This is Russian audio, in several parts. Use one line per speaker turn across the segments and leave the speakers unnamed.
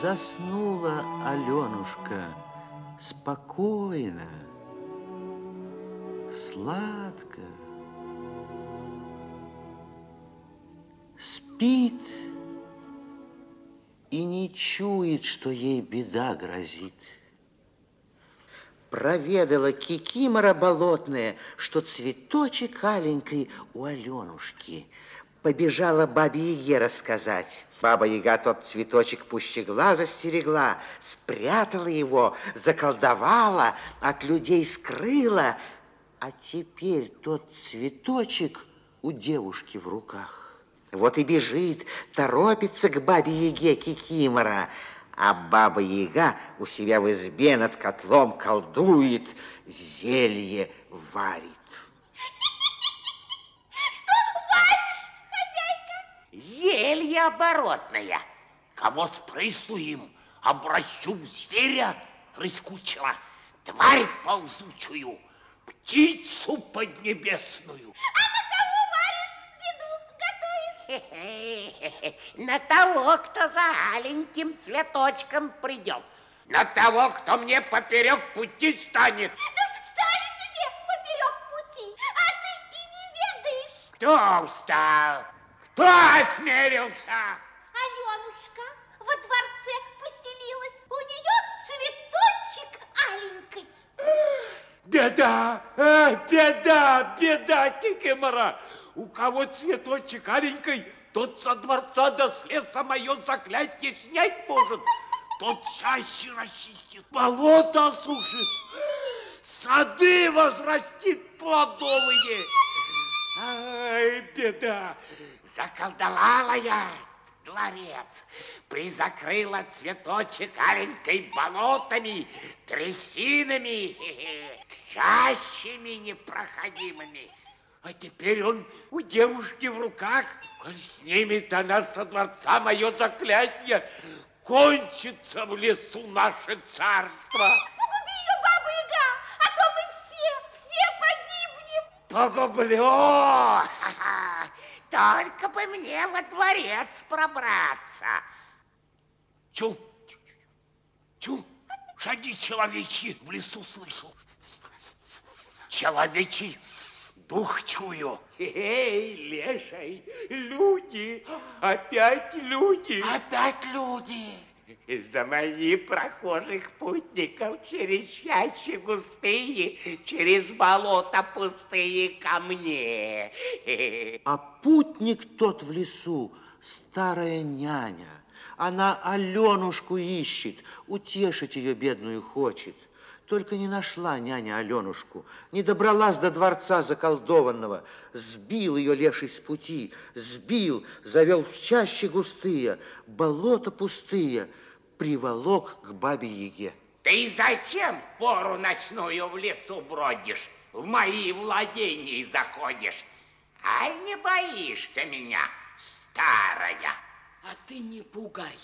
Заснула Аленушка спокойно, сладко. Спит и не чует, что ей беда грозит. Проведала кикимора болотная, что цветочек аленький у Аленушки. Побежала бабе Яге рассказать. Баба Яга тот цветочек пуще глаза стерегла, спрятала его, заколдовала, от людей скрыла, а теперь тот цветочек у девушки в руках. Вот и бежит, торопится к бабе Яге Кикимора, а баба Яга у себя в избе над котлом колдует, зелье варит.
Что варишь, хозяйка?
Зелье оборотное. Кого спрысну им, обращу в зверя рыскучего, тварь ползучую, птицу поднебесную.
А на кого варишь, беду готовишь?
На того, кто за аленьким цветочком придет. На того, кто мне поперек пути станет.
Да станет тебе поперек пути, а ты и не ведаешь.
Кто устал? Кто осмелился?
Аленушка во дворце поселилась. У нее цветочек аленький.
Беда, а, беда, беда, Кикимора. У кого цветочек аленький, тот со дворца до леса мое заклятие снять может. Тот чаще расчистит, болото осушит, сады возрастит плодовые. Ай, беда, заколдовала я дворец, призакрыла цветочек аленькой болотами, трясинами, чащами непроходимыми. А теперь он у девушки в руках. Коль снимет она со дворца мое заклятие, кончится в лесу наше царство. Погублю! Только бы мне во дворец пробраться. Чу, чу, шаги человечьи в лесу слышу. Человечий дух чую. Эй, леший, люди, опять люди. Опять люди. Замани прохожих путников через чащи густые, через болота пустые ко мне.
А путник тот в лесу, старая няня. Она Аленушку ищет, утешить ее бедную хочет. Только не нашла няня Аленушку, не добралась до дворца заколдованного. Сбил ее леший с пути, сбил, завел в чаще густые, болота пустые, приволок к бабе Яге.
Ты зачем в пору ночную в лесу бродишь, в мои владения заходишь? А не боишься меня, старая?
А ты не пугай.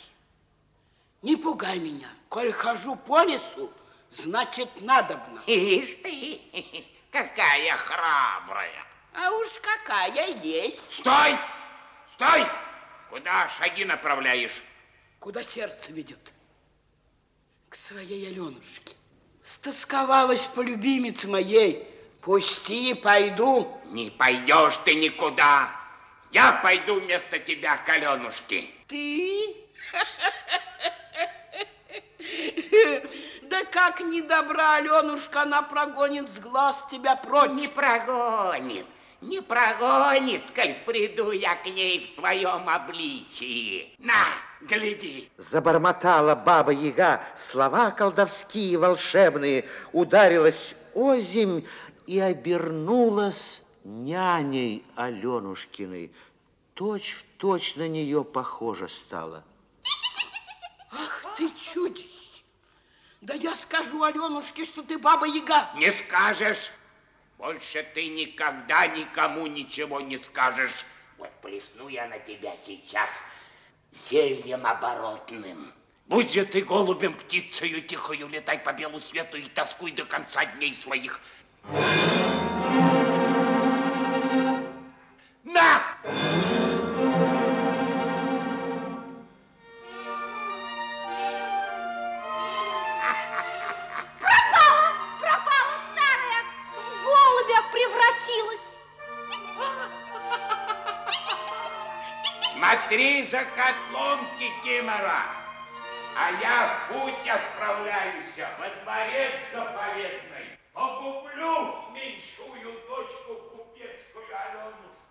Не пугай меня. Коль хожу по лесу, значит, надобно.
Ишь ты, какая храбрая.
А уж какая есть.
Стой! Стой! Куда шаги направляешь?
Куда сердце ведет? К своей Аленушке. Стосковалась по любимице моей. Пусти, пойду.
Не пойдешь ты никуда. Я пойду вместо тебя к Аленушке.
Ты? Да как не добра, Аленушка, она прогонит с глаз тебя прочь.
Не прогонит, не прогонит, коль приду я к ней в твоем обличии. На, гляди.
Забормотала баба Яга слова колдовские волшебные, ударилась озимь и обернулась няней Аленушкиной. Точь в точь на нее похожа стала.
Ах ты чудись! Да я скажу Аленушке, что ты баба Яга.
Не скажешь. Больше ты никогда никому ничего не скажешь. Вот плесну я на тебя сейчас зельем оборотным. Будь же ты голубем птицею тихою, летай по белу свету и тоскуй до конца дней своих. На! Смотри за котлом, Кикимора, а я в путь отправляюсь во дворец заповедный. Погублю меньшую дочку купецкую Аленушку.